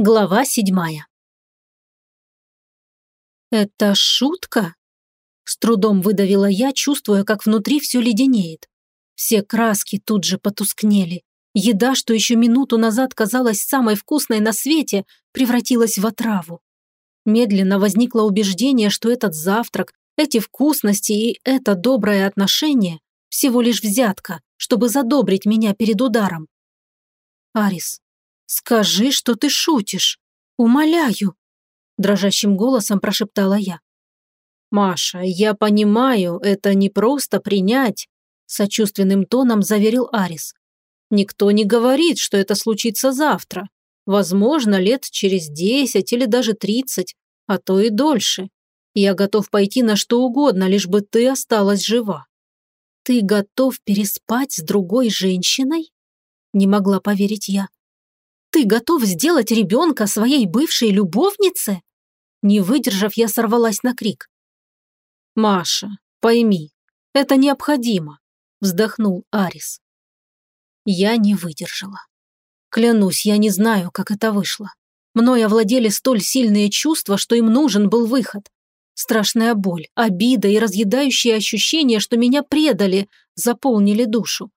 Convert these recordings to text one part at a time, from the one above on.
Глава седьмая. «Это шутка?» С трудом выдавила я, чувствуя, как внутри все леденеет. Все краски тут же потускнели. Еда, что еще минуту назад казалась самой вкусной на свете, превратилась в отраву. Медленно возникло убеждение, что этот завтрак, эти вкусности и это доброе отношение – всего лишь взятка, чтобы задобрить меня перед ударом. Арис, «Скажи, что ты шутишь. Умоляю!» Дрожащим голосом прошептала я. «Маша, я понимаю, это не просто принять», сочувственным тоном заверил Арис. «Никто не говорит, что это случится завтра. Возможно, лет через десять или даже тридцать, а то и дольше. Я готов пойти на что угодно, лишь бы ты осталась жива». «Ты готов переспать с другой женщиной?» Не могла поверить я. Ты готов сделать ребенка своей бывшей любовнице?» Не выдержав, я сорвалась на крик. «Маша, пойми, это необходимо», – вздохнул Арис. Я не выдержала. Клянусь, я не знаю, как это вышло. Мною овладели столь сильные чувства, что им нужен был выход. Страшная боль, обида и разъедающее ощущение, что меня предали, заполнили душу.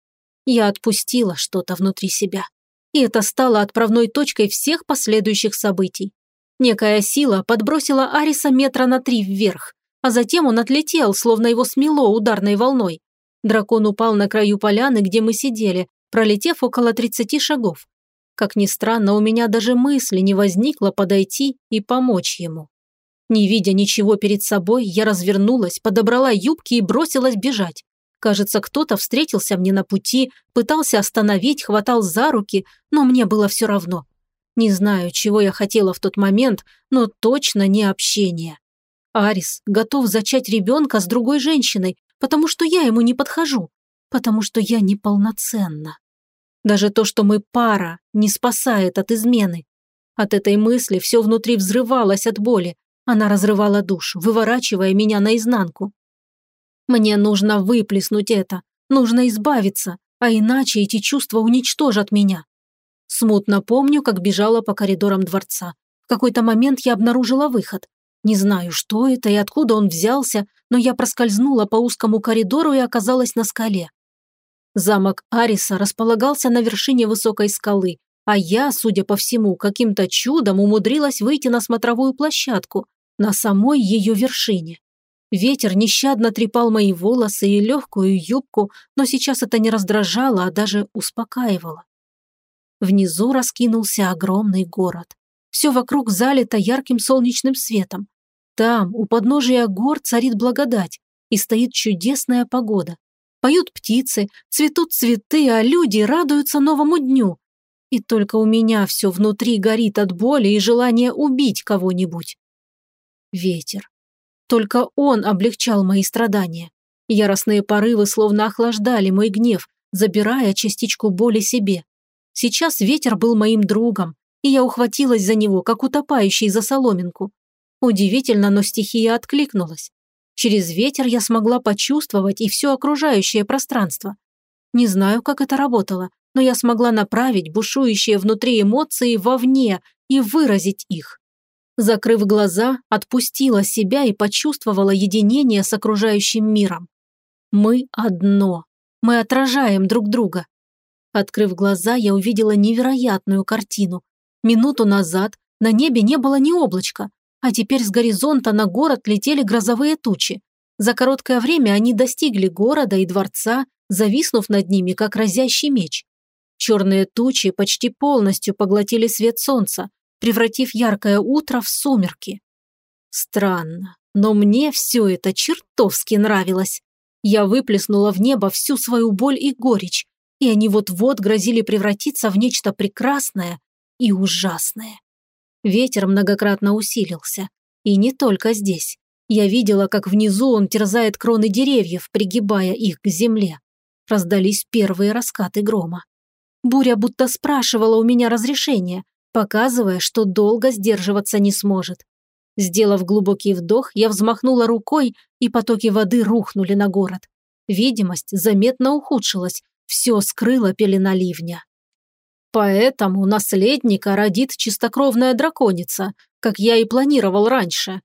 Я отпустила что-то внутри себя и это стало отправной точкой всех последующих событий. Некая сила подбросила Ариса метра на три вверх, а затем он отлетел, словно его смело ударной волной. Дракон упал на краю поляны, где мы сидели, пролетев около 30 шагов. Как ни странно, у меня даже мысли не возникло подойти и помочь ему. Не видя ничего перед собой, я развернулась, подобрала юбки и бросилась бежать. Кажется, кто-то встретился мне на пути, пытался остановить, хватал за руки, но мне было все равно. Не знаю, чего я хотела в тот момент, но точно не общение. Арис готов зачать ребенка с другой женщиной, потому что я ему не подхожу, потому что я неполноценна. Даже то, что мы пара, не спасает от измены. От этой мысли все внутри взрывалось от боли. Она разрывала душу, выворачивая меня наизнанку. Мне нужно выплеснуть это, нужно избавиться, а иначе эти чувства уничтожат меня. Смутно помню, как бежала по коридорам дворца. В какой-то момент я обнаружила выход. Не знаю, что это и откуда он взялся, но я проскользнула по узкому коридору и оказалась на скале. Замок Ариса располагался на вершине высокой скалы, а я, судя по всему, каким-то чудом умудрилась выйти на смотровую площадку, на самой ее вершине. Ветер нещадно трепал мои волосы и легкую юбку, но сейчас это не раздражало, а даже успокаивало. Внизу раскинулся огромный город. Все вокруг залито ярким солнечным светом. Там, у подножия гор, царит благодать, и стоит чудесная погода. Поют птицы, цветут цветы, а люди радуются новому дню. И только у меня все внутри горит от боли и желания убить кого-нибудь. Ветер. Только он облегчал мои страдания. Яростные порывы словно охлаждали мой гнев, забирая частичку боли себе. Сейчас ветер был моим другом, и я ухватилась за него, как утопающий за соломинку. Удивительно, но стихия откликнулась. Через ветер я смогла почувствовать и все окружающее пространство. Не знаю, как это работало, но я смогла направить бушующие внутри эмоции вовне и выразить их. Закрыв глаза, отпустила себя и почувствовала единение с окружающим миром. Мы одно. Мы отражаем друг друга. Открыв глаза, я увидела невероятную картину. Минуту назад на небе не было ни облачка, а теперь с горизонта на город летели грозовые тучи. За короткое время они достигли города и дворца, зависнув над ними, как разящий меч. Черные тучи почти полностью поглотили свет солнца, превратив яркое утро в сумерки. Странно, но мне все это чертовски нравилось. Я выплеснула в небо всю свою боль и горечь, и они вот-вот грозили превратиться в нечто прекрасное и ужасное. Ветер многократно усилился. И не только здесь. Я видела, как внизу он терзает кроны деревьев, пригибая их к земле. Раздались первые раскаты грома. Буря будто спрашивала у меня разрешения, показывая, что долго сдерживаться не сможет. Сделав глубокий вдох, я взмахнула рукой, и потоки воды рухнули на город. Видимость заметно ухудшилась, все скрыло пелена ливня. Поэтому наследника родит чистокровная драконица, как я и планировал раньше.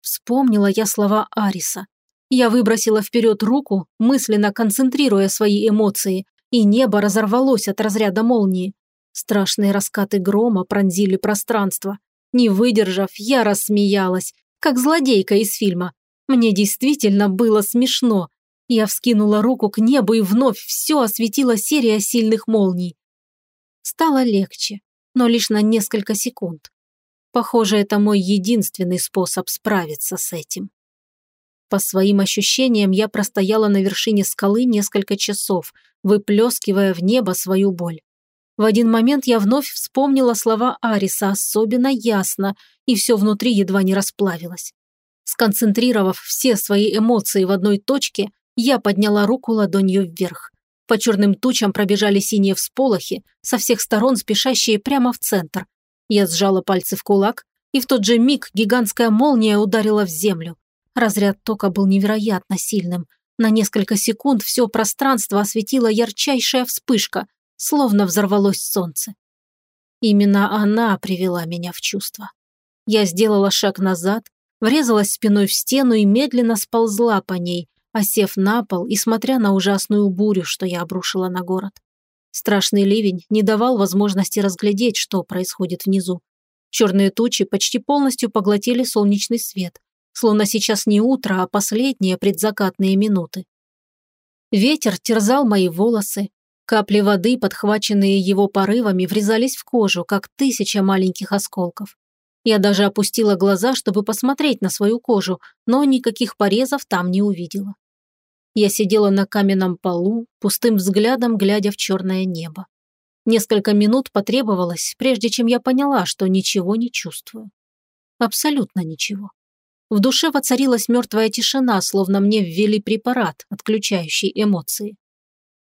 Вспомнила я слова Ариса. Я выбросила вперед руку, мысленно концентрируя свои эмоции, и небо разорвалось от разряда молнии. Страшные раскаты грома пронзили пространство. Не выдержав, я рассмеялась, как злодейка из фильма. Мне действительно было смешно. Я вскинула руку к небу, и вновь все осветила серия сильных молний. Стало легче, но лишь на несколько секунд. Похоже, это мой единственный способ справиться с этим. По своим ощущениям, я простояла на вершине скалы несколько часов, выплескивая в небо свою боль. В один момент я вновь вспомнила слова Ариса особенно ясно, и все внутри едва не расплавилось. Сконцентрировав все свои эмоции в одной точке, я подняла руку ладонью вверх. По черным тучам пробежали синие всполохи, со всех сторон спешащие прямо в центр. Я сжала пальцы в кулак, и в тот же миг гигантская молния ударила в землю. Разряд тока был невероятно сильным. На несколько секунд все пространство осветила ярчайшая вспышка, словно взорвалось солнце. Именно она привела меня в чувство. Я сделала шаг назад, врезалась спиной в стену и медленно сползла по ней, осев на пол и смотря на ужасную бурю, что я обрушила на город. Страшный ливень не давал возможности разглядеть, что происходит внизу. Черные тучи почти полностью поглотили солнечный свет, словно сейчас не утро, а последние предзакатные минуты. Ветер терзал мои волосы, капли воды, подхваченные его порывами, врезались в кожу, как тысяча маленьких осколков. Я даже опустила глаза, чтобы посмотреть на свою кожу, но никаких порезов там не увидела. Я сидела на каменном полу, пустым взглядом глядя в черное небо. Несколько минут потребовалось, прежде чем я поняла, что ничего не чувствую. Абсолютно ничего. В душе воцарилась мертвая тишина, словно мне ввели препарат, отключающий эмоции.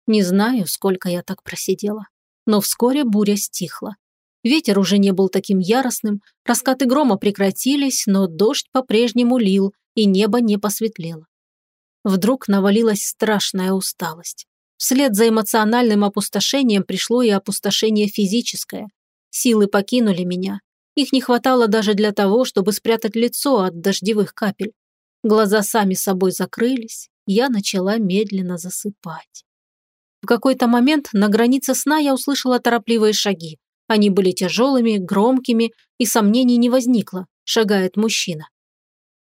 Не знаю, сколько я так просидела, но вскоре буря стихла. Ветер уже не был таким яростным, раскаты грома прекратились, но дождь по-прежнему лил, и небо не посветлело. Вдруг навалилась страшная усталость. Вслед за эмоциональным опустошением пришло и опустошение физическое. Силы покинули меня. Их не хватало даже для того, чтобы спрятать лицо от дождевых капель. Глаза сами собой закрылись, я начала медленно засыпать. В какой-то момент на границе сна я услышала торопливые шаги. Они были тяжелыми, громкими, и сомнений не возникло. Шагает мужчина.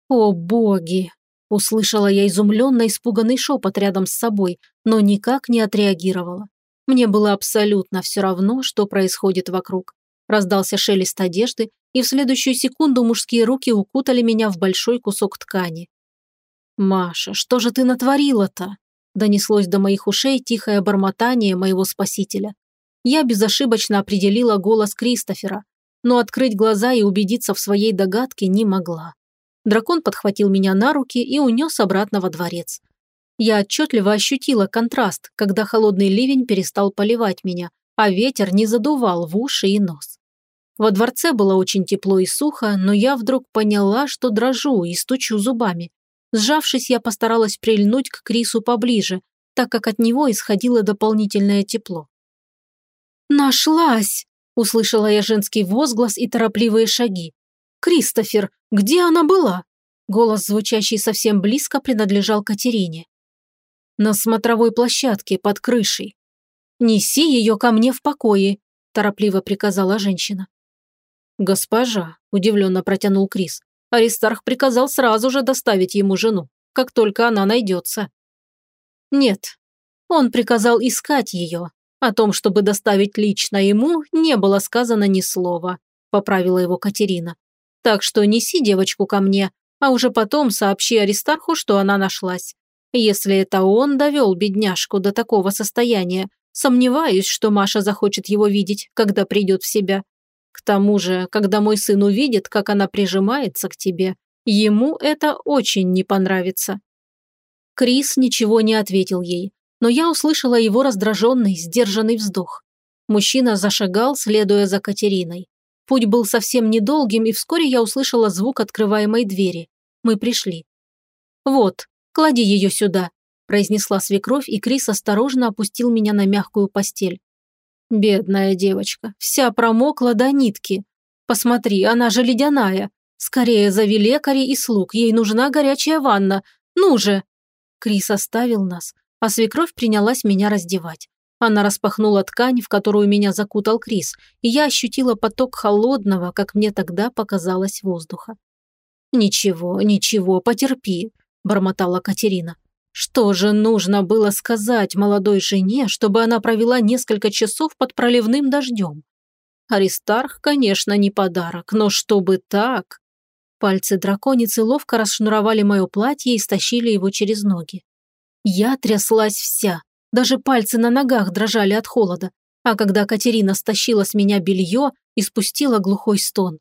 О боги! Услышала я изумленно испуганный шепот рядом с собой, но никак не отреагировала. Мне было абсолютно все равно, что происходит вокруг. Раздался шелест одежды, и в следующую секунду мужские руки укутали меня в большой кусок ткани. «Маша, что же ты натворила-то?» Донеслось до моих ушей тихое бормотание моего спасителя. Я безошибочно определила голос Кристофера, но открыть глаза и убедиться в своей догадке не могла. Дракон подхватил меня на руки и унес обратно во дворец. Я отчетливо ощутила контраст, когда холодный ливень перестал поливать меня, а ветер не задувал в уши и нос. Во дворце было очень тепло и сухо, но я вдруг поняла, что дрожу и стучу зубами. Сжавшись, я постаралась прильнуть к Крису поближе, так как от него исходило дополнительное тепло. «Нашлась!» – услышала я женский возглас и торопливые шаги. «Кристофер, где она была?» Голос, звучащий совсем близко, принадлежал Катерине. «На смотровой площадке, под крышей. Неси ее ко мне в покое», – торопливо приказала женщина. «Госпожа», – удивленно протянул Крис, – Аристарх приказал сразу же доставить ему жену, как только она найдется. «Нет, он приказал искать ее. О том, чтобы доставить лично ему, не было сказано ни слова», – поправила его Катерина. Так что неси девочку ко мне, а уже потом сообщи Аристарху, что она нашлась. Если это он довел бедняжку до такого состояния, сомневаюсь, что Маша захочет его видеть, когда придет в себя. К тому же, когда мой сын увидит, как она прижимается к тебе, ему это очень не понравится». Крис ничего не ответил ей, но я услышала его раздраженный, сдержанный вздох. Мужчина зашагал, следуя за Катериной. Путь был совсем недолгим, и вскоре я услышала звук открываемой двери. Мы пришли. «Вот, клади ее сюда», – произнесла свекровь, и Крис осторожно опустил меня на мягкую постель. Бедная девочка, вся промокла до нитки. Посмотри, она же ледяная. Скорее зови лекарей и слуг, ей нужна горячая ванна. Ну же!» Крис оставил нас, а свекровь принялась меня раздевать. Она распахнула ткань, в которую меня закутал Крис, и я ощутила поток холодного, как мне тогда показалось, воздуха. «Ничего, ничего, потерпи», – бормотала Катерина. «Что же нужно было сказать молодой жене, чтобы она провела несколько часов под проливным дождем? Аристарх, конечно, не подарок, но чтобы так...» Пальцы драконицы ловко расшнуровали мое платье и стащили его через ноги. Я тряслась вся, даже пальцы на ногах дрожали от холода, а когда Катерина стащила с меня белье и спустила глухой стон.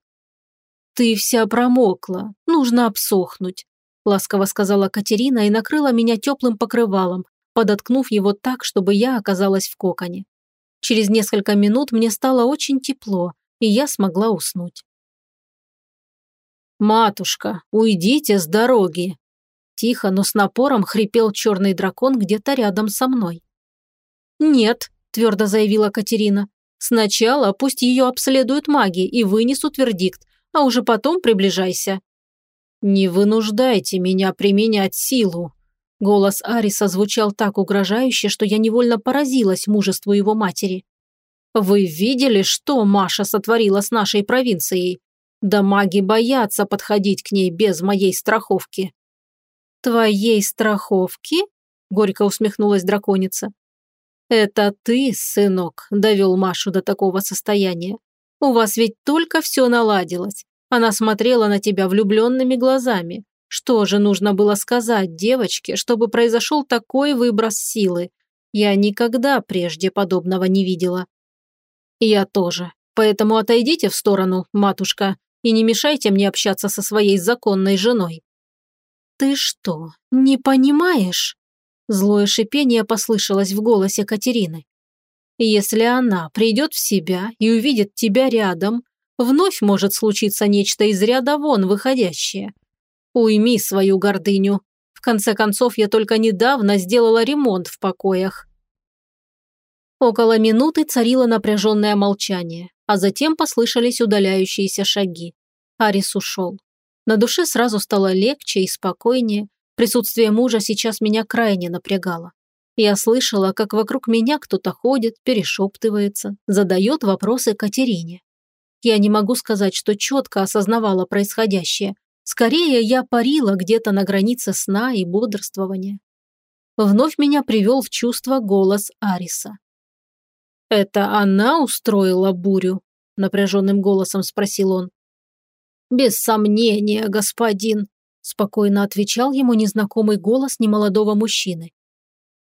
«Ты вся промокла, нужно обсохнуть», – ласково сказала Катерина и накрыла меня теплым покрывалом, подоткнув его так, чтобы я оказалась в коконе. Через несколько минут мне стало очень тепло, и я смогла уснуть. «Матушка, уйдите с дороги!» Тихо, но с напором хрипел черный дракон где-то рядом со мной. «Нет», – твердо заявила Катерина. «Сначала пусть ее обследуют маги и вынесут вердикт, а уже потом приближайся». «Не вынуждайте меня применять силу», Голос Ариса звучал так угрожающе, что я невольно поразилась мужеству его матери. «Вы видели, что Маша сотворила с нашей провинцией? Да маги боятся подходить к ней без моей страховки». «Твоей страховки?» – горько усмехнулась драконица. «Это ты, сынок, довел Машу до такого состояния. У вас ведь только все наладилось. Она смотрела на тебя влюбленными глазами. Что же нужно было сказать девочке, чтобы произошел такой выброс силы? Я никогда прежде подобного не видела. Я тоже. Поэтому отойдите в сторону, матушка, и не мешайте мне общаться со своей законной женой. «Ты что, не понимаешь?» Злое шипение послышалось в голосе Катерины. «Если она придет в себя и увидит тебя рядом, вновь может случиться нечто из ряда вон выходящее. Уйми свою гордыню. В конце концов, я только недавно сделала ремонт в покоях». Около минуты царило напряженное молчание, а затем послышались удаляющиеся шаги. Арис ушел. На душе сразу стало легче и спокойнее. Присутствие мужа сейчас меня крайне напрягало. Я слышала, как вокруг меня кто-то ходит, перешептывается, задает вопросы Катерине. Я не могу сказать, что четко осознавала происходящее. Скорее, я парила где-то на границе сна и бодрствования. Вновь меня привел в чувство голос Ариса. «Это она устроила бурю?» – напряженным голосом спросил он. «Без сомнения, господин», – спокойно отвечал ему незнакомый голос немолодого мужчины.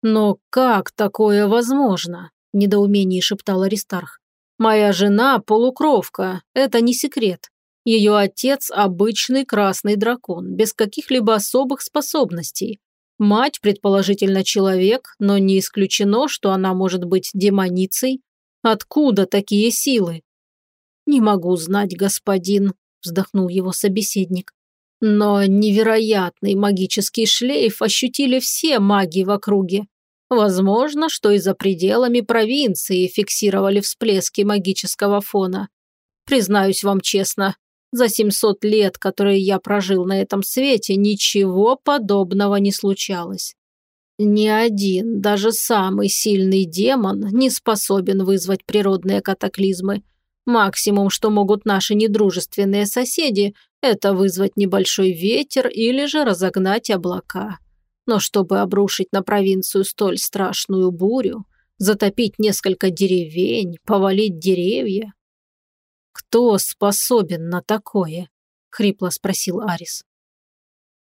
«Но как такое возможно?» – недоумении шептал Аристарх. «Моя жена – полукровка, это не секрет. Ее отец – обычный красный дракон, без каких-либо особых способностей. Мать, предположительно, человек, но не исключено, что она может быть демоницей. Откуда такие силы?» «Не могу знать, господин», вздохнул его собеседник. Но невероятный магический шлейф ощутили все маги в округе. Возможно, что и за пределами провинции фиксировали всплески магического фона. Признаюсь вам честно, за 700 лет, которые я прожил на этом свете, ничего подобного не случалось. Ни один, даже самый сильный демон не способен вызвать природные катаклизмы, Максимум, что могут наши недружественные соседи, это вызвать небольшой ветер или же разогнать облака. Но чтобы обрушить на провинцию столь страшную бурю, затопить несколько деревень, повалить деревья... «Кто способен на такое?» – хрипло спросил Арис.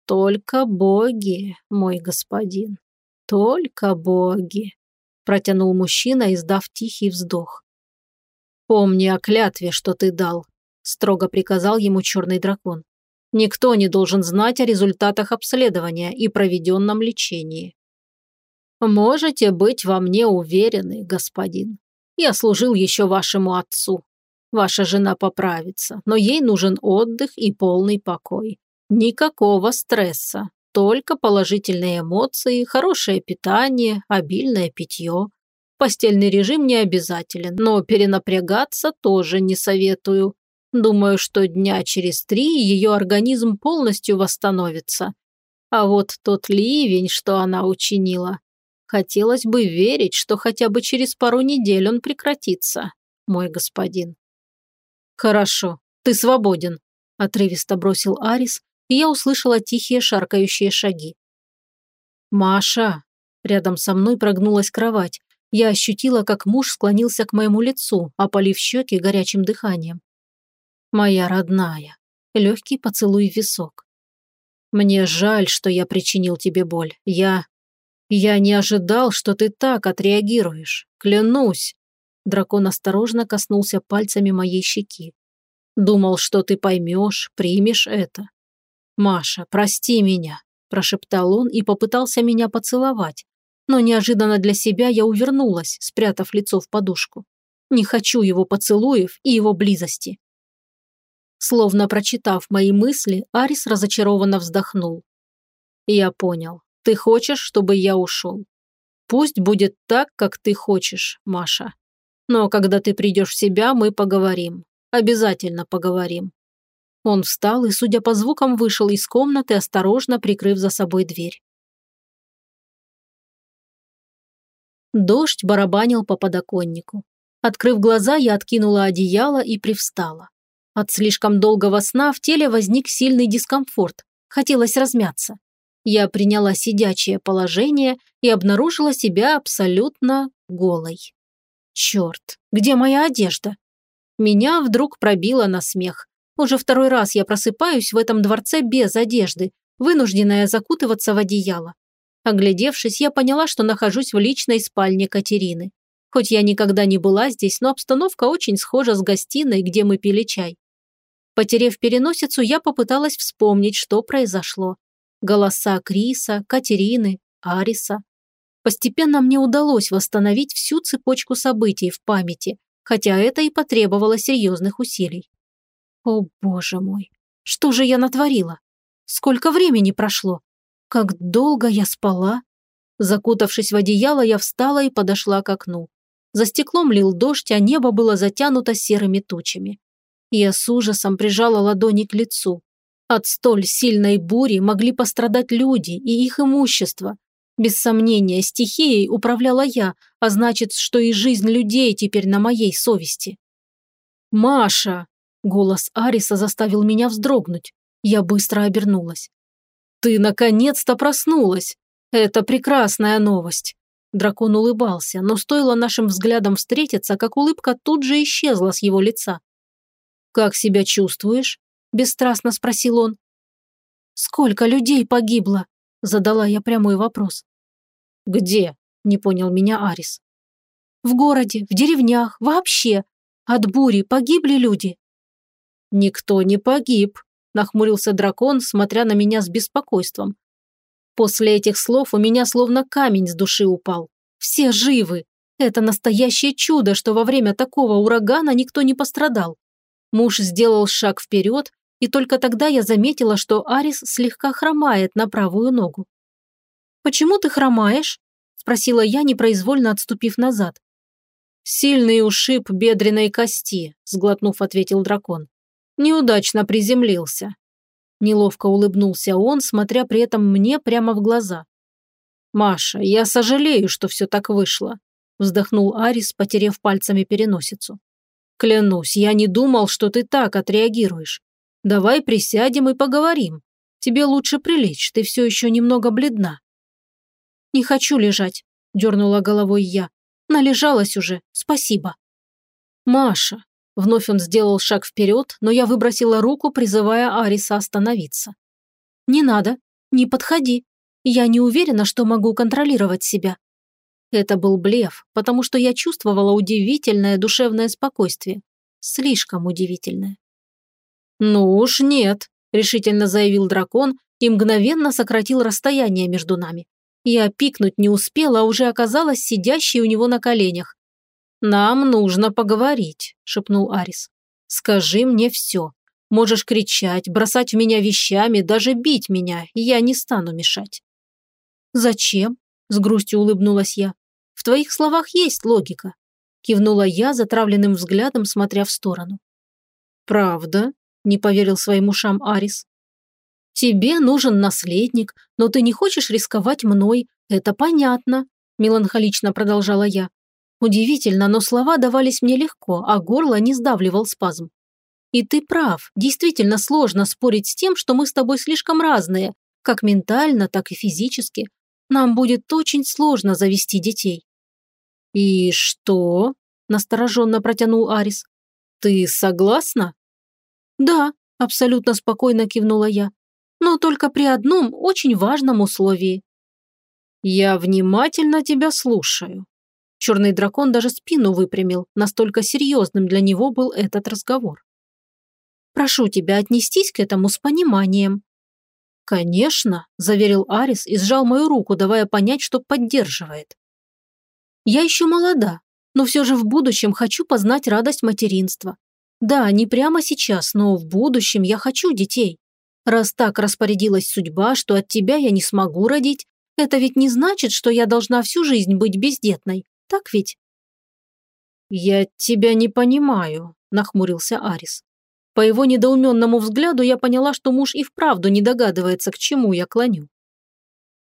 «Только боги, мой господин, только боги», – протянул мужчина, издав тихий вздох. «Помни о клятве, что ты дал», – строго приказал ему черный дракон. «Никто не должен знать о результатах обследования и проведенном лечении». «Можете быть во мне уверены, господин. Я служил еще вашему отцу. Ваша жена поправится, но ей нужен отдых и полный покой. Никакого стресса, только положительные эмоции, хорошее питание, обильное питье. Постельный режим не обязателен, но перенапрягаться тоже не советую. Думаю, что дня через три ее организм полностью восстановится. А вот тот ливень, что она учинила, хотелось бы верить, что хотя бы через пару недель он прекратится, мой господин. Хорошо, ты свободен, отрывисто бросил Арис, и я услышала тихие шаркающие шаги. Маша, рядом со мной прогнулась кровать. Я ощутила, как муж склонился к моему лицу, опалив щеки горячим дыханием. Моя родная. Легкий поцелуй в висок. Мне жаль, что я причинил тебе боль. Я... Я не ожидал, что ты так отреагируешь. Клянусь. Дракон осторожно коснулся пальцами моей щеки. Думал, что ты поймешь, примешь это. Маша, прости меня, прошептал он и попытался меня поцеловать. Но неожиданно для себя я увернулась, спрятав лицо в подушку. Не хочу его поцелуев и его близости. Словно прочитав мои мысли, Арис разочарованно вздохнул. «Я понял. Ты хочешь, чтобы я ушел. Пусть будет так, как ты хочешь, Маша. Но когда ты придешь в себя, мы поговорим. Обязательно поговорим». Он встал и, судя по звукам, вышел из комнаты, осторожно прикрыв за собой дверь. Дождь барабанил по подоконнику. Открыв глаза, я откинула одеяло и привстала. От слишком долгого сна в теле возник сильный дискомфорт. Хотелось размяться. Я приняла сидячее положение и обнаружила себя абсолютно голой. Черт, где моя одежда? Меня вдруг пробило на смех. Уже второй раз я просыпаюсь в этом дворце без одежды, вынужденная закутываться в одеяло. Оглядевшись, я поняла, что нахожусь в личной спальне Катерины. Хоть я никогда не была здесь, но обстановка очень схожа с гостиной, где мы пили чай. Потерев переносицу, я попыталась вспомнить, что произошло. Голоса Криса, Катерины, Ариса. Постепенно мне удалось восстановить всю цепочку событий в памяти, хотя это и потребовало серьезных усилий. О, боже мой, что же я натворила? Сколько времени прошло? Как долго я спала? Закутавшись в одеяло, я встала и подошла к окну. За стеклом лил дождь, а небо было затянуто серыми тучами. Я с ужасом прижала ладони к лицу. От столь сильной бури могли пострадать люди и их имущество. Без сомнения, стихией управляла я, а значит, что и жизнь людей теперь на моей совести. «Маша!» – голос Ариса заставил меня вздрогнуть. Я быстро обернулась. «Ты наконец-то проснулась! Это прекрасная новость!» Дракон улыбался, но стоило нашим взглядам встретиться, как улыбка тут же исчезла с его лица. «Как себя чувствуешь?» – бесстрастно спросил он. «Сколько людей погибло?» – задала я прямой вопрос. «Где?» – не понял меня Арис. «В городе, в деревнях, вообще. От бури погибли люди». «Никто не погиб», – нахмурился дракон, смотря на меня с беспокойством. После этих слов у меня словно камень с души упал. Все живы. Это настоящее чудо, что во время такого урагана никто не пострадал. Муж сделал шаг вперед, и только тогда я заметила, что Арис слегка хромает на правую ногу. «Почему ты хромаешь?» – спросила я, непроизвольно отступив назад. «Сильный ушиб бедренной кости», – сглотнув, ответил дракон. «Неудачно приземлился». Неловко улыбнулся он, смотря при этом мне прямо в глаза. «Маша, я сожалею, что все так вышло», – вздохнул Арис, потерев пальцами переносицу. Клянусь, я не думал, что ты так отреагируешь. Давай присядем и поговорим. Тебе лучше прилечь, ты все еще немного бледна». «Не хочу лежать», – дернула головой я. «Належалась уже, спасибо». «Маша», – вновь он сделал шаг вперед, но я выбросила руку, призывая Ариса остановиться. «Не надо, не подходи. Я не уверена, что могу контролировать себя. Это был блеф, потому что я чувствовала удивительное душевное спокойствие. Слишком удивительное. «Ну уж нет», – решительно заявил дракон и мгновенно сократил расстояние между нами. Я пикнуть не успела, а уже оказалась сидящей у него на коленях. «Нам нужно поговорить», – шепнул Арис. «Скажи мне все. Можешь кричать, бросать в меня вещами, даже бить меня, я не стану мешать». «Зачем?» – с грустью улыбнулась я. В твоих словах есть логика», – кивнула я затравленным взглядом, смотря в сторону. «Правда?» – не поверил своим ушам Арис. «Тебе нужен наследник, но ты не хочешь рисковать мной, это понятно», – меланхолично продолжала я. Удивительно, но слова давались мне легко, а горло не сдавливал спазм. И ты прав, действительно сложно спорить с тем, что мы с тобой слишком разные, как ментально, так и физически. Нам будет очень сложно завести детей». «И что?» – настороженно протянул Арис. «Ты согласна?» «Да», – абсолютно спокойно кивнула я. «Но только при одном очень важном условии». «Я внимательно тебя слушаю». Черный дракон даже спину выпрямил, настолько серьезным для него был этот разговор. «Прошу тебя отнестись к этому с пониманием», «Конечно», – заверил Арис и сжал мою руку, давая понять, что поддерживает. «Я еще молода, но все же в будущем хочу познать радость материнства. Да, не прямо сейчас, но в будущем я хочу детей. Раз так распорядилась судьба, что от тебя я не смогу родить, это ведь не значит, что я должна всю жизнь быть бездетной, так ведь?» «Я тебя не понимаю», – нахмурился Арис. По его недоуменному взгляду я поняла, что муж и вправду не догадывается, к чему я клоню.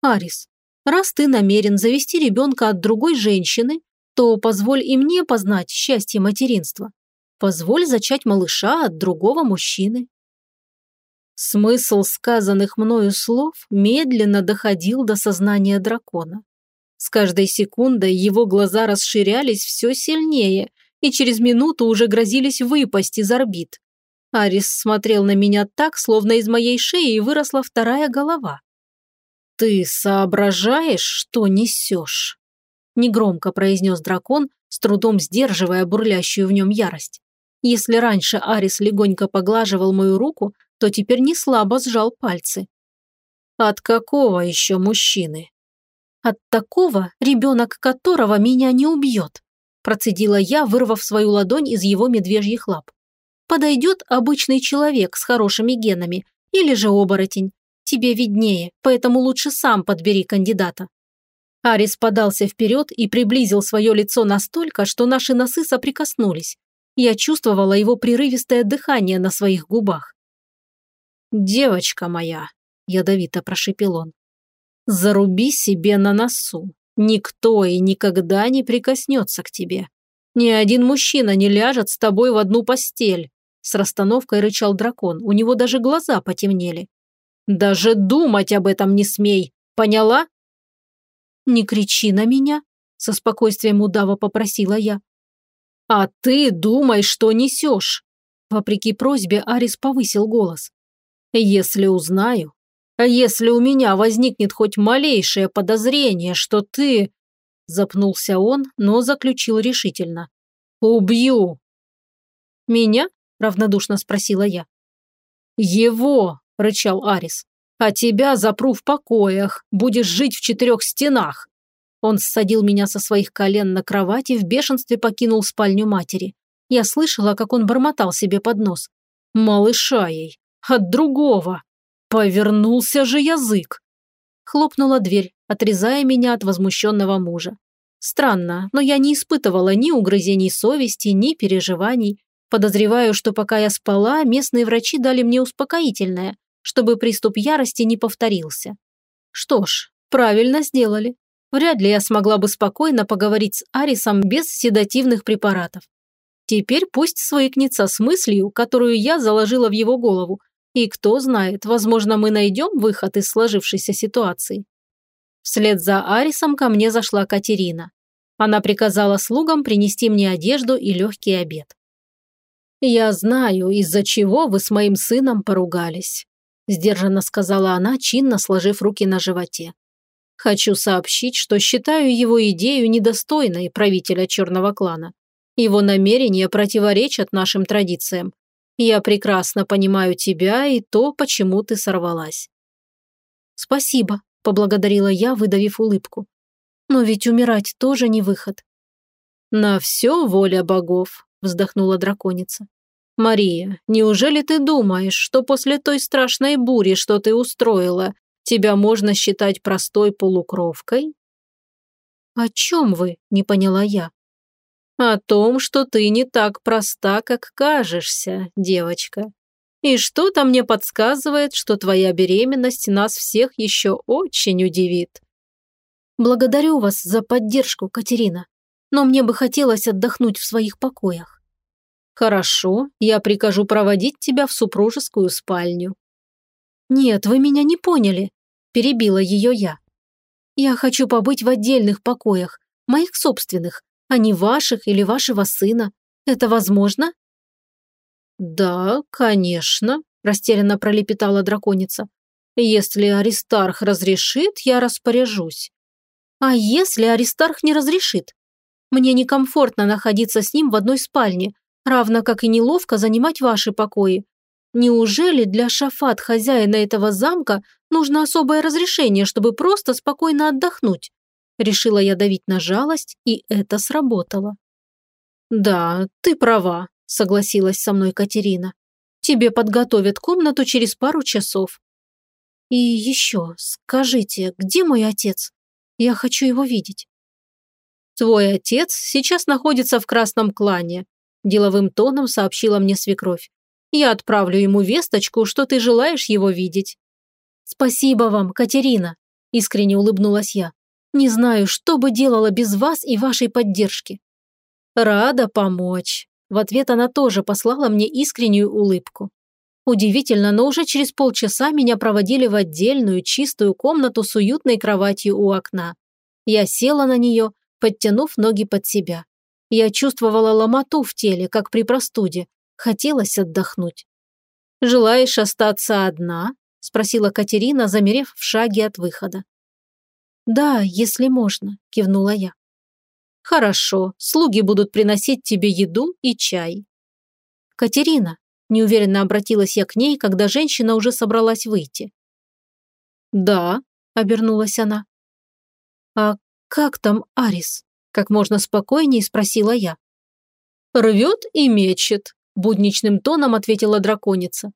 «Арис, раз ты намерен завести ребенка от другой женщины, то позволь и мне познать счастье материнства. Позволь зачать малыша от другого мужчины». Смысл сказанных мною слов медленно доходил до сознания дракона. С каждой секундой его глаза расширялись все сильнее и через минуту уже грозились выпасть из орбит. Арис смотрел на меня так, словно из моей шеи выросла вторая голова. «Ты соображаешь, что несешь?» Негромко произнес дракон, с трудом сдерживая бурлящую в нем ярость. Если раньше Арис легонько поглаживал мою руку, то теперь не слабо сжал пальцы. «От какого еще мужчины?» «От такого, ребенок которого меня не убьет», процедила я, вырвав свою ладонь из его медвежьих лап. Подойдет обычный человек с хорошими генами или же оборотень. Тебе виднее, поэтому лучше сам подбери кандидата». Арис подался вперед и приблизил свое лицо настолько, что наши носы соприкоснулись. Я чувствовала его прерывистое дыхание на своих губах. «Девочка моя», – ядовито прошепел он, – «заруби себе на носу. Никто и никогда не прикоснется к тебе. Ни один мужчина не ляжет с тобой в одну постель. С расстановкой рычал дракон, у него даже глаза потемнели. «Даже думать об этом не смей! Поняла?» «Не кричи на меня!» – со спокойствием удава попросила я. «А ты думай, что несешь!» Вопреки просьбе Арис повысил голос. «Если узнаю, а если у меня возникнет хоть малейшее подозрение, что ты...» Запнулся он, но заключил решительно. «Убью!» «Меня?» – равнодушно спросила я. «Его!» – рычал Арис. «А тебя запру в покоях, будешь жить в четырех стенах!» Он ссадил меня со своих колен на кровати и в бешенстве покинул спальню матери. Я слышала, как он бормотал себе под нос. «Малыша ей! От другого! Повернулся же язык!» Хлопнула дверь, отрезая меня от возмущенного мужа. Странно, но я не испытывала ни угрызений совести, ни переживаний. Подозреваю, что пока я спала, местные врачи дали мне успокоительное, чтобы приступ ярости не повторился. Что ж, правильно сделали. Вряд ли я смогла бы спокойно поговорить с Арисом без седативных препаратов. Теперь пусть свыкнется с мыслью, которую я заложила в его голову, и кто знает, возможно, мы найдем выход из сложившейся ситуации. Вслед за Арисом ко мне зашла Катерина. Она приказала слугам принести мне одежду и легкий обед. «Я знаю, из-за чего вы с моим сыном поругались», сдержанно сказала она, чинно сложив руки на животе. «Хочу сообщить, что считаю его идею недостойной правителя черного клана. Его намерения противоречат нашим традициям. Я прекрасно понимаю тебя и то, почему ты сорвалась». «Спасибо», – поблагодарила я, выдавив улыбку. «Но ведь умирать тоже не выход». «На все воля богов», – вздохнула драконица. «Мария, неужели ты думаешь, что после той страшной бури, что ты устроила, тебя можно считать простой полукровкой?» «О чем вы?» – не поняла я. «О том, что ты не так проста, как кажешься, девочка. И что-то мне подсказывает, что твоя беременность нас всех еще очень удивит». «Благодарю вас за поддержку, Катерина, но мне бы хотелось отдохнуть в своих покоях». «Хорошо, я прикажу проводить тебя в супружескую спальню». «Нет, вы меня не поняли», – перебила ее я. «Я хочу побыть в отдельных покоях, моих собственных, а не ваших или вашего сына. Это возможно?» «Да, конечно», – растерянно пролепетала драконица. «Если Аристарх разрешит, я распоряжусь». «А если Аристарх не разрешит? Мне некомфортно находиться с ним в одной спальне, равно как и неловко занимать ваши покои. Неужели для Шафат, хозяина этого замка, нужно особое разрешение, чтобы просто спокойно отдохнуть? Решила я давить на жалость, и это сработало. «Да, ты права», – согласилась со мной Катерина. «Тебе подготовят комнату через пару часов». «И еще, скажите, где мой отец? Я хочу его видеть». «Твой отец сейчас находится в Красном клане», – деловым тоном сообщила мне свекровь. «Я отправлю ему весточку, что ты желаешь его видеть». «Спасибо вам, Катерина», – искренне улыбнулась я. «Не знаю, что бы делала без вас и вашей поддержки». «Рада помочь». В ответ она тоже послала мне искреннюю улыбку. Удивительно, но уже через полчаса меня проводили в отдельную чистую комнату с уютной кроватью у окна. Я села на нее, подтянув ноги под себя. Я чувствовала ломоту в теле, как при простуде. Хотелось отдохнуть. «Желаешь остаться одна?» – спросила Катерина, замерев в шаге от выхода. «Да, если можно», – кивнула я. «Хорошо, слуги будут приносить тебе еду и чай». «Катерина», – неуверенно обратилась я к ней, когда женщина уже собралась выйти. «Да», – обернулась она. «А как там Арис?» – как можно спокойнее спросила я. «Рвет и мечет», – будничным тоном ответила драконица.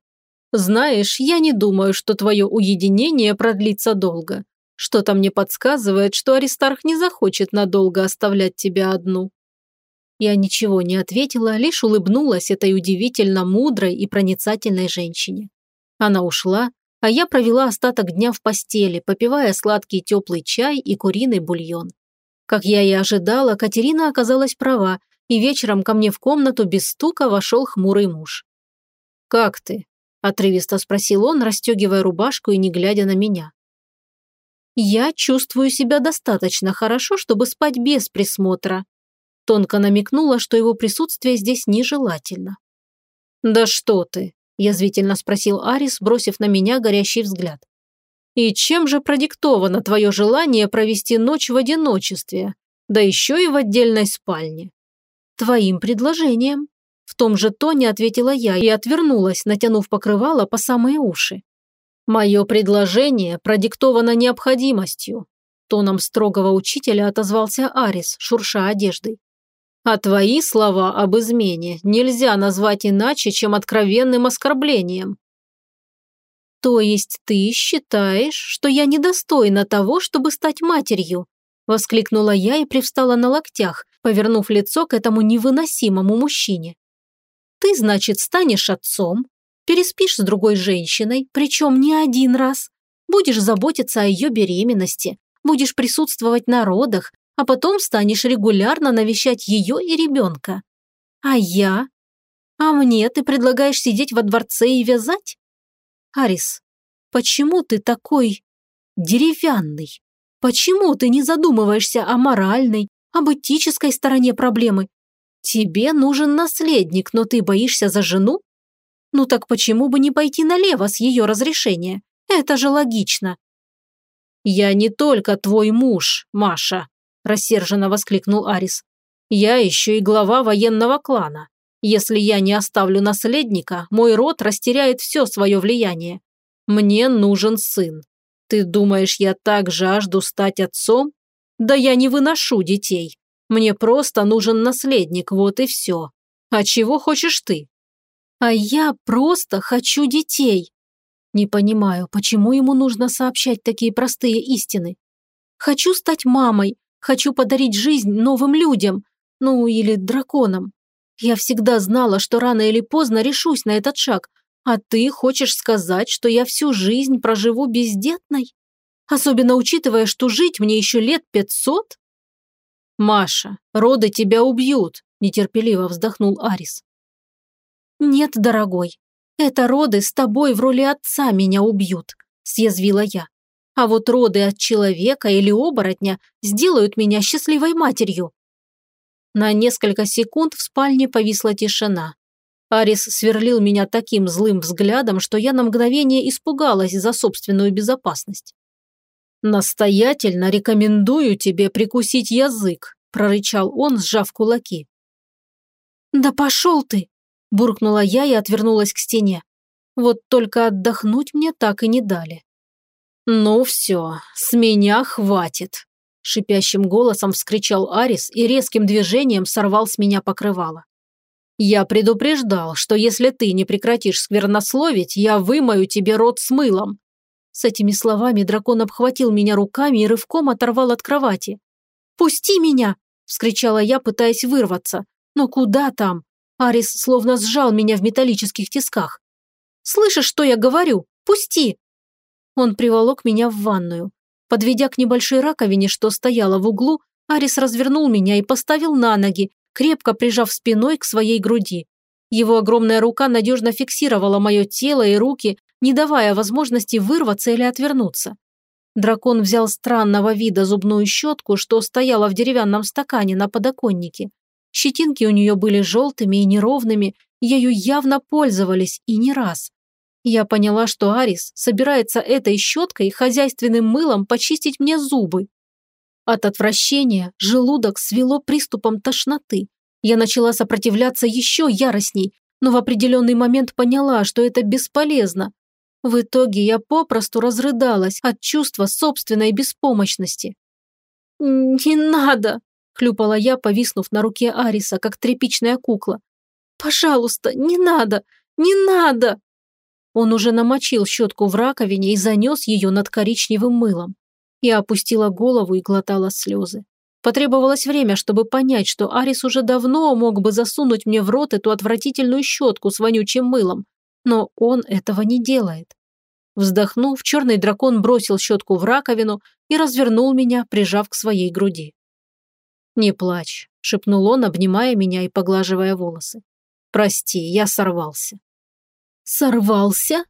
«Знаешь, я не думаю, что твое уединение продлится долго. Что-то мне подсказывает, что Аристарх не захочет надолго оставлять тебя одну». Я ничего не ответила, лишь улыбнулась этой удивительно мудрой и проницательной женщине. Она ушла, а я провела остаток дня в постели, попивая сладкий теплый чай и куриный бульон. Как я и ожидала, Катерина оказалась права, и вечером ко мне в комнату без стука вошел хмурый муж. «Как ты?» – отрывисто спросил он, расстегивая рубашку и не глядя на меня. «Я чувствую себя достаточно хорошо, чтобы спать без присмотра». Тонко намекнула, что его присутствие здесь нежелательно. «Да что ты!» – язвительно спросил Арис, бросив на меня горящий взгляд. «И чем же продиктовано твое желание провести ночь в одиночестве, да еще и в отдельной спальне?» «Твоим предложением». В том же тоне ответила я и отвернулась, натянув покрывало по самые уши. «Мое предложение продиктовано необходимостью», тоном строгого учителя отозвался Арис, шурша одеждой. «А твои слова об измене нельзя назвать иначе, чем откровенным оскорблением». «То есть ты считаешь, что я недостойна того, чтобы стать матерью?» Воскликнула я и привстала на локтях, повернув лицо к этому невыносимому мужчине. «Ты, значит, станешь отцом, переспишь с другой женщиной, причем не один раз, будешь заботиться о ее беременности, будешь присутствовать на родах, а потом станешь регулярно навещать ее и ребенка. А я? А мне ты предлагаешь сидеть во дворце и вязать? Арис, почему ты такой деревянный? Почему ты не задумываешься о моральной, об этической стороне проблемы? Тебе нужен наследник, но ты боишься за жену? Ну так почему бы не пойти налево с ее разрешения? Это же логично. «Я не только твой муж, Маша», – рассерженно воскликнул Арис. «Я еще и глава военного клана. Если я не оставлю наследника, мой род растеряет все свое влияние. Мне нужен сын. Ты думаешь, я так жажду стать отцом? Да я не выношу детей. Мне просто нужен наследник, вот и все. А чего хочешь ты? А я просто хочу детей. Не понимаю, почему ему нужно сообщать такие простые истины. Хочу стать мамой, Хочу подарить жизнь новым людям, ну или драконам. Я всегда знала, что рано или поздно решусь на этот шаг, а ты хочешь сказать, что я всю жизнь проживу бездетной? Особенно учитывая, что жить мне еще лет пятьсот? Маша, роды тебя убьют, нетерпеливо вздохнул Арис. Нет, дорогой, это роды с тобой в роли отца меня убьют, съязвила я. А вот роды от человека или оборотня сделают меня счастливой матерью. На несколько секунд в спальне повисла тишина. Арис сверлил меня таким злым взглядом, что я на мгновение испугалась за собственную безопасность. «Настоятельно рекомендую тебе прикусить язык», – прорычал он, сжав кулаки. «Да пошел ты!» – буркнула я и отвернулась к стене. Вот только отдохнуть мне так и не дали. «Ну все, с меня хватит!» – шипящим голосом вскричал Арис и резким движением сорвал с меня покрывало. «Я предупреждал, что если ты не прекратишь сквернословить, я вымою тебе рот с мылом. С этими словами дракон обхватил меня руками и рывком оторвал от кровати. «Пусти меня!» – вскричала я, пытаясь вырваться. «Но куда там?» Арис словно сжал меня в металлических тисках. «Слышишь, что я говорю? Пусти!» Он приволок меня в ванную. Подведя к небольшой раковине, что стояла в углу, Арис развернул меня и поставил на ноги, крепко прижав спиной к своей груди. Его огромная рука надежно фиксировала мое тело и руки, не давая возможности вырваться или отвернуться. Дракон взял странного вида зубную щетку, что стояла в деревянном стакане на подоконнике. Щетинки у нее были желтыми и неровными, ею явно пользовались и не раз. Я поняла, что Арис собирается этой щеткой хозяйственным мылом почистить мне зубы. От отвращения желудок свело приступом тошноты. Я начала сопротивляться еще яростней, но в определенный момент поняла, что это бесполезно. В итоге я попросту разрыдалась от чувства собственной беспомощности. «Не надо!» – хлюпала я, повиснув на руке Ариса, как тряпичная кукла. «Пожалуйста, не надо! Не надо!» Он уже намочил щетку в раковине и занес ее над коричневым мылом. Я опустила голову и глотала слезы. Потребовалось время, чтобы понять, что Арис уже давно мог бы засунуть мне в рот эту отвратительную щетку с вонючим мылом, но он этого не делает. Вздохнув, черный дракон бросил щетку в раковину и развернул меня, прижав к своей груди. «Не плачь», – шепнул он, обнимая меня и поглаживая волосы. «Прости, я сорвался». «Сорвался?»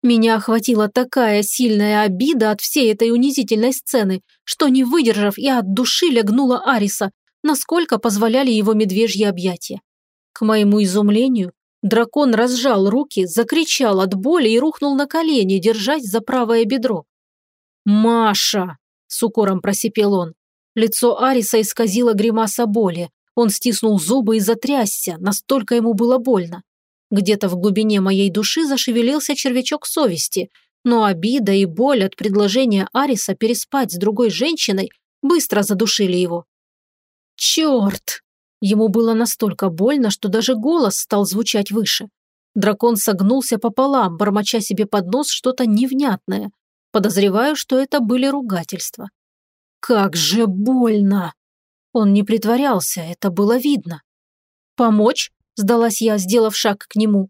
Меня охватила такая сильная обида от всей этой унизительной сцены, что, не выдержав, я от души легнула Ариса, насколько позволяли его медвежьи объятия. К моему изумлению, Дракон разжал руки, закричал от боли и рухнул на колени, держась за правое бедро. «Маша!» – с укором просипел он. Лицо Ариса исказило гримаса боли. Он стиснул зубы и затрясся, настолько ему было больно. Где-то в глубине моей души зашевелился червячок совести, но обида и боль от предложения Ариса переспать с другой женщиной быстро задушили его. «Черт!» Ему было настолько больно, что даже голос стал звучать выше. Дракон согнулся пополам, бормоча себе под нос что-то невнятное. Подозреваю, что это были ругательства. «Как же больно!» Он не притворялся, это было видно. «Помочь?» – сдалась я, сделав шаг к нему.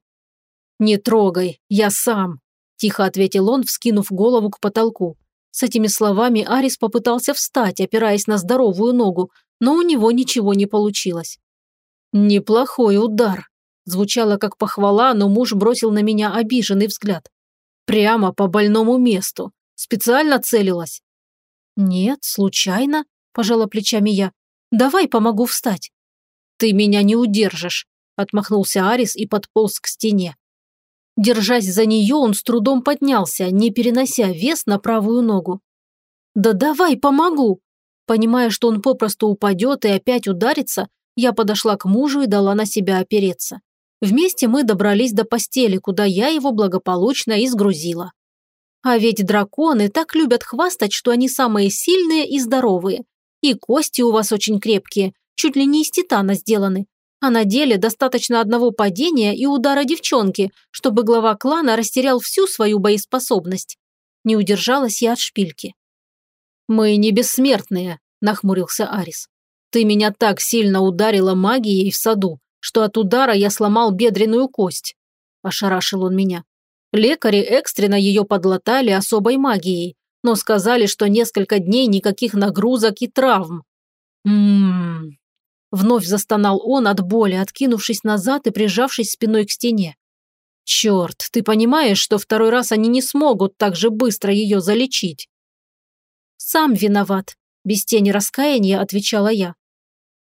«Не трогай, я сам», – тихо ответил он, вскинув голову к потолку. С этими словами Арис попытался встать, опираясь на здоровую ногу, но у него ничего не получилось. «Неплохой удар», – звучало как похвала, но муж бросил на меня обиженный взгляд. «Прямо по больному месту. Специально целилась?» «Нет, случайно», – пожала плечами я. «Давай помогу встать». «Ты меня не удержишь», – отмахнулся Арис и подполз к стене. Держась за нее, он с трудом поднялся, не перенося вес на правую ногу. «Да давай помогу!» Понимая, что он попросту упадет и опять ударится, я подошла к мужу и дала на себя опереться. Вместе мы добрались до постели, куда я его благополучно изгрузила. А ведь драконы так любят хвастать, что они самые сильные и здоровые. И кости у вас очень крепкие, чуть ли не из титана сделаны. А на деле достаточно одного падения и удара девчонки, чтобы глава клана растерял всю свою боеспособность. Не удержалась я от шпильки. «Мы не бессмертные», – нахмурился Арис. «Ты меня так сильно ударила магией в саду, что от удара я сломал бедренную кость», – ошарашил он меня. Лекари экстренно ее подлатали особой магией, но сказали, что несколько дней никаких нагрузок и травм. Ммм. Вновь застонал он от боли, откинувшись назад и прижавшись спиной к стене. Черт, ты понимаешь, что второй раз они не смогут так же быстро ее залечить? Сам виноват, без тени раскаяния отвечала я.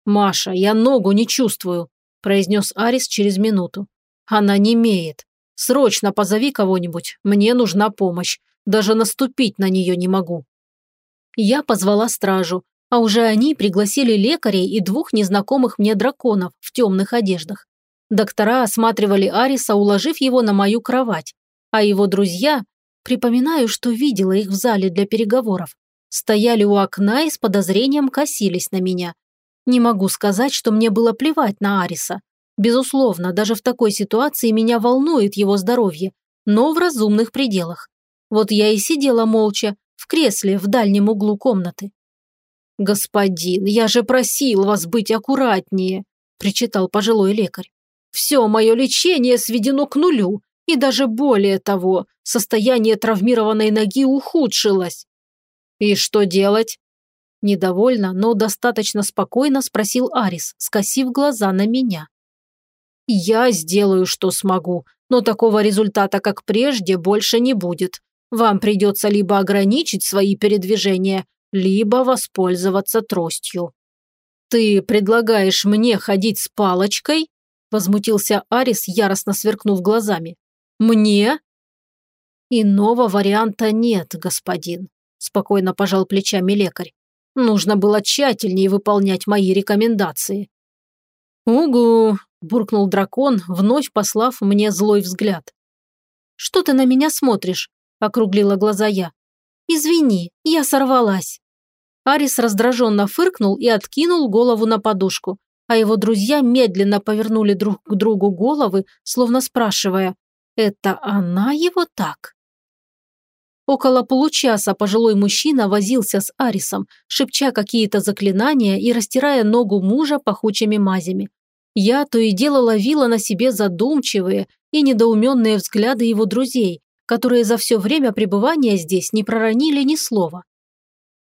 Маша, я ногу не чувствую, произнес Арис через минуту. Она не имеет. Срочно позови кого-нибудь, мне нужна помощь. Даже наступить на нее не могу. Я позвала стражу, а уже они пригласили лекарей и двух незнакомых мне драконов в темных одеждах. Доктора осматривали Ариса, уложив его на мою кровать, а его друзья, припоминаю, что видела их в зале для переговоров, стояли у окна и с подозрением косились на меня. Не могу сказать, что мне было плевать на Ариса. Безусловно, даже в такой ситуации меня волнует его здоровье, но в разумных пределах. Вот я и сидела молча, в кресле в дальнем углу комнаты. «Господин, я же просил вас быть аккуратнее», – причитал пожилой лекарь. «Все мое лечение сведено к нулю, и даже более того, состояние травмированной ноги ухудшилось». «И что делать?» Недовольно, но достаточно спокойно спросил Арис, скосив глаза на меня. «Я сделаю, что смогу, но такого результата, как прежде, больше не будет. Вам придется либо ограничить свои передвижения, либо воспользоваться тростью». «Ты предлагаешь мне ходить с палочкой?» – возмутился Арис, яростно сверкнув глазами. «Мне?» «Иного варианта нет, господин», – спокойно пожал плечами лекарь. «Нужно было тщательнее выполнять мои рекомендации». «Угу», – буркнул дракон, вновь послав мне злой взгляд. «Что ты на меня смотришь?» – округлила глаза я. «Извини, я сорвалась». Арис раздраженно фыркнул и откинул голову на подушку, а его друзья медленно повернули друг к другу головы, словно спрашивая, «Это она его так?» Около получаса пожилой мужчина возился с Арисом, шепча какие-то заклинания и растирая ногу мужа пахучими мазями. Я то и дело ловила на себе задумчивые и недоуменные взгляды его друзей, которые за все время пребывания здесь не проронили ни слова.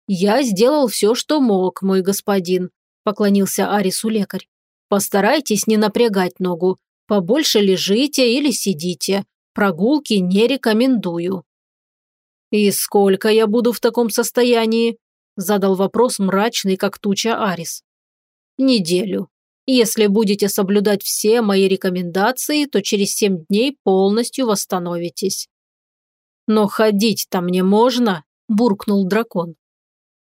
«Я сделал все, что мог, мой господин», – поклонился Арису лекарь. «Постарайтесь не напрягать ногу. Побольше лежите или сидите. Прогулки не рекомендую». «И сколько я буду в таком состоянии?» – задал вопрос мрачный, как туча Арис. «Неделю. Если будете соблюдать все мои рекомендации, то через семь дней полностью восстановитесь». «Но ходить-то мне можно?» – буркнул дракон.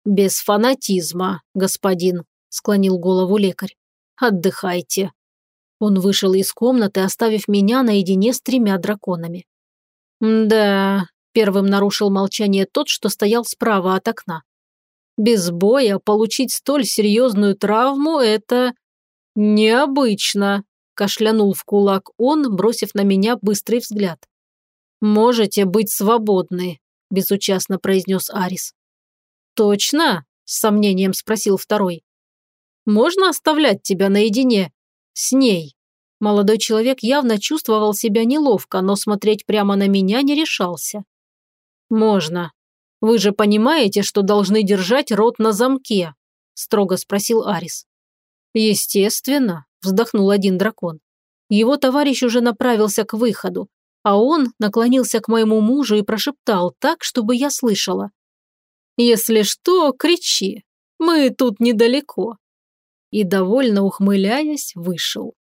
«Без фанатизма, господин», – склонил голову лекарь. «Отдыхайте». Он вышел из комнаты, оставив меня наедине с тремя драконами. «Да», – первым нарушил молчание тот, что стоял справа от окна. «Без боя получить столь серьезную травму – это необычно», – кашлянул в кулак он, бросив на меня быстрый взгляд. «Можете быть свободны», – безучастно произнес Арис. «Точно?» – с сомнением спросил второй. «Можно оставлять тебя наедине? С ней?» Молодой человек явно чувствовал себя неловко, но смотреть прямо на меня не решался. «Можно. Вы же понимаете, что должны держать рот на замке?» – строго спросил Арис. «Естественно», – вздохнул один дракон. Его товарищ уже направился к выходу, а он наклонился к моему мужу и прошептал так, чтобы я слышала. Если что, кричи. Мы тут недалеко. И, довольно ухмыляясь, вышел.